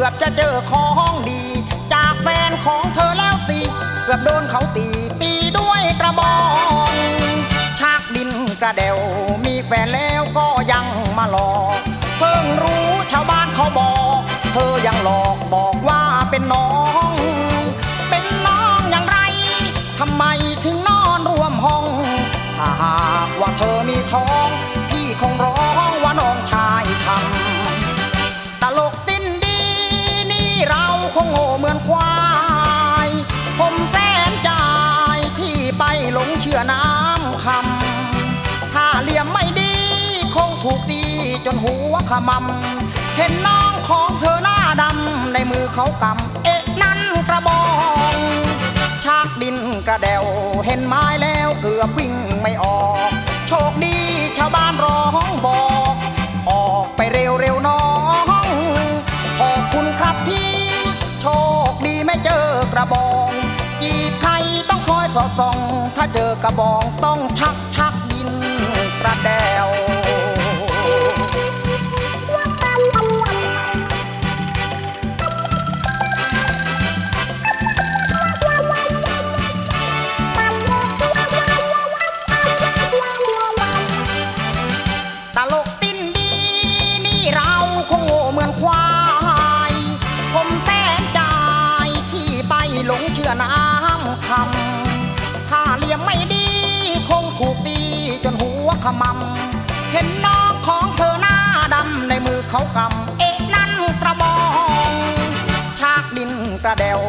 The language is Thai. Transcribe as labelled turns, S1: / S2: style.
S1: ือบจะเจอของดี จากแฟนของเธอแล้วสิ เกือบโดนเขาตี ตีด้วยกระบองชักดินกระเดวมีแฟนแล้วก็ยังมาหลอกเพิ่งรู้ชาวบ้านเขาบอก เธอยังหลอกบอกว่าเป็นน้อง เป็นน้องอย่างไรทำไมถึงนอนร่วมห้องถ้ โง่เหมือนควายผมแสนใจายที่ไปหลงเชื่อน้ำคำถ้าเหลี่ยมไม่ดี คงถูกตีจนหัวขมำเห็นน้องของเธอหน้าดำในมือเขากำเอ๊ะนั่นกระบอง ชากดินกระเดวเห็นไม้แล้วเกือบวิ่ง ระบองจีบใครต้องคอยสอดส่อง ถ้าเจอกระบองต้องชักชักดินก ขมำเห็นน้องของเธอหน้าดำในมือเขากำเอ๊ะนั่นกระบอง ชากดินกระเดว